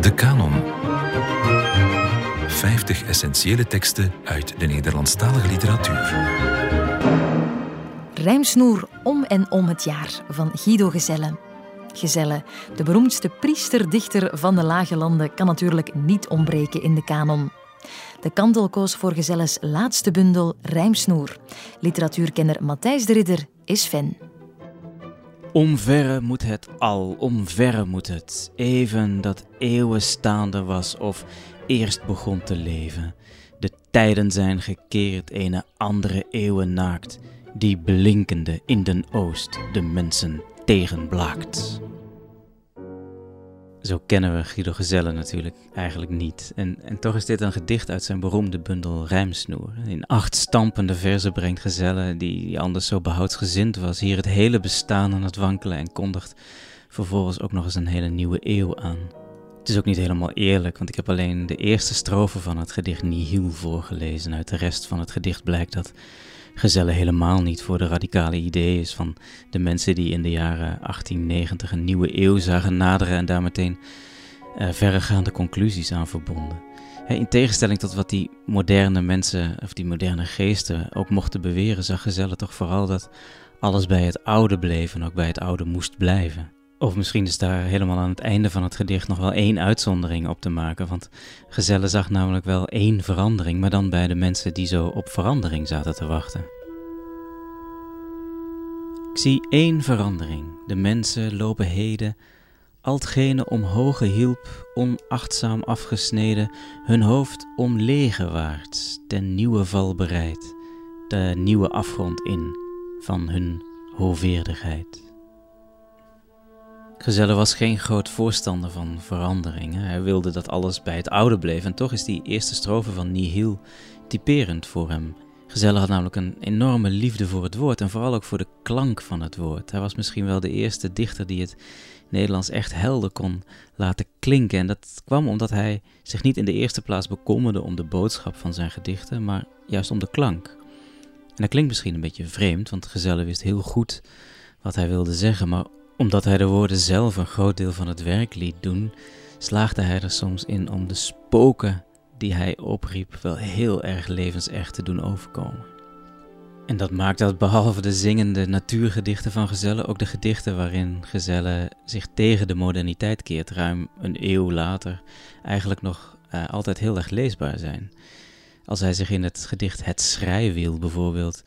De Canon. 50 essentiële teksten uit de Nederlandstalige literatuur. Rijmsnoer om en om het jaar van Guido Gezelle. Gezelle, de beroemdste priesterdichter van de Lage Landen, kan natuurlijk niet ontbreken in de kanon. De kantel koos voor Gezelles laatste bundel Rijmsnoer. Literatuurkenner Matthijs de Ridder is fan. Omverre moet het al, omverre moet het, even dat eeuwen staande was of eerst begon te leven. De tijden zijn gekeerd, een andere eeuwen naakt, die blinkende in den oost de mensen tegenblaakt. Zo kennen we Guido Gezelle natuurlijk eigenlijk niet. En, en toch is dit een gedicht uit zijn beroemde bundel Rijmsnoer. In acht stampende verzen brengt Gezelle, die anders zo behoudsgezind was, hier het hele bestaan aan het wankelen en kondigt vervolgens ook nog eens een hele nieuwe eeuw aan. Het is ook niet helemaal eerlijk, want ik heb alleen de eerste strofe van het gedicht Nihil voorgelezen. Uit de rest van het gedicht blijkt dat Gezelle helemaal niet voor de radicale ideeën van de mensen die in de jaren 1890 een nieuwe eeuw zagen naderen en daar meteen uh, verregaande conclusies aan verbonden. in tegenstelling tot wat die moderne mensen of die moderne geesten ook mochten beweren, zag Gezelle toch vooral dat alles bij het oude bleef en ook bij het oude moest blijven. Of misschien is daar helemaal aan het einde van het gedicht nog wel één uitzondering op te maken. Want Gezelle zag namelijk wel één verandering, maar dan bij de mensen die zo op verandering zaten te wachten. Ik zie één verandering. De mensen lopen heden, altgene omhoog hielp, onachtzaam afgesneden, hun hoofd omlegewaarts, ten nieuwe val bereid, de nieuwe afgrond in van hun hoveerdigheid. Gezelle was geen groot voorstander van veranderingen. Hij wilde dat alles bij het oude bleef en toch is die eerste strofe van Nihil typerend voor hem. Gezelle had namelijk een enorme liefde voor het woord en vooral ook voor de klank van het woord. Hij was misschien wel de eerste dichter die het Nederlands echt helder kon laten klinken. En dat kwam omdat hij zich niet in de eerste plaats bekommerde om de boodschap van zijn gedichten, maar juist om de klank. En dat klinkt misschien een beetje vreemd, want Gezelle wist heel goed wat hij wilde zeggen, maar omdat hij de woorden zelf een groot deel van het werk liet doen, slaagde hij er soms in om de spoken die hij opriep wel heel erg levensecht te doen overkomen. En dat maakt dat behalve de zingende natuurgedichten van Gezelle ook de gedichten waarin Gezelle zich tegen de moderniteit keert, ruim een eeuw later, eigenlijk nog uh, altijd heel erg leesbaar zijn. Als hij zich in het gedicht Het Schrijwiel bijvoorbeeld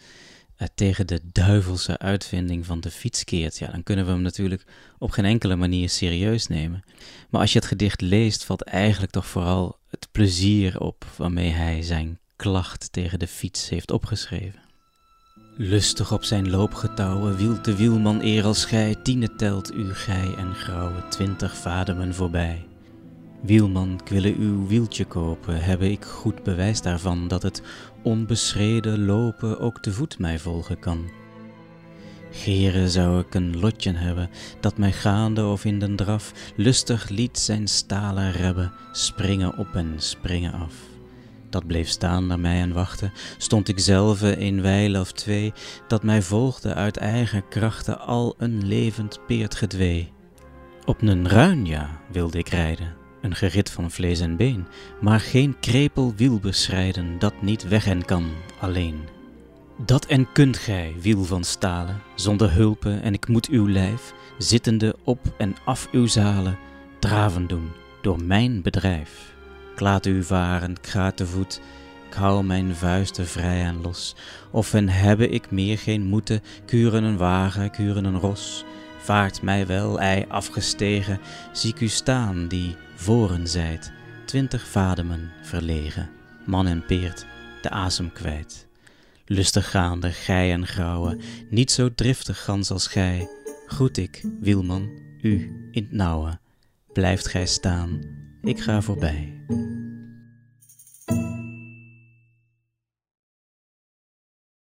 tegen de duivelse uitvinding van de fiets keert, ja, dan kunnen we hem natuurlijk op geen enkele manier serieus nemen. Maar als je het gedicht leest, valt eigenlijk toch vooral het plezier op waarmee hij zijn klacht tegen de fiets heeft opgeschreven. Lustig op zijn loopgetouwen wielt de wielman eer als gij, tienen telt u gij en grauwe twintig vademen voorbij. Wielman, ik wille uw wieltje kopen, heb ik goed bewijs daarvan dat het onbeschreden lopen ook te voet mij volgen kan. Gere zou ik een lotje hebben, dat mij gaande of in den draf lustig liet zijn stalen rebben springen op en springen af. Dat bleef staan naar mij en wachten, stond ik zelve een wijle of twee, dat mij volgde uit eigen krachten al een levend peert gedwee. Op een ruin, ja, wilde ik rijden, een gerit van vlees en been, maar geen krepel wiel beschrijden dat niet weg en kan alleen. Dat en kunt gij, wiel van stalen, zonder hulpen en ik moet uw lijf, zittende op en af uw zalen, draven doen door mijn bedrijf. Ik laat u varen, ga te voet, ik hou mijn vuisten vrij en los, of en hebbe ik meer geen moeten, kuren een wagen, kuren een ros, vaart mij wel, ei afgestegen, zie ik u staan, die voren zijt, twintig vademen verlegen, man en peert, de asem kwijt. Lustig gaande, gij en grauwe, niet zo driftig gans als gij, groet ik, wielman, u in t nauwe. Blijft gij staan, ik ga voorbij.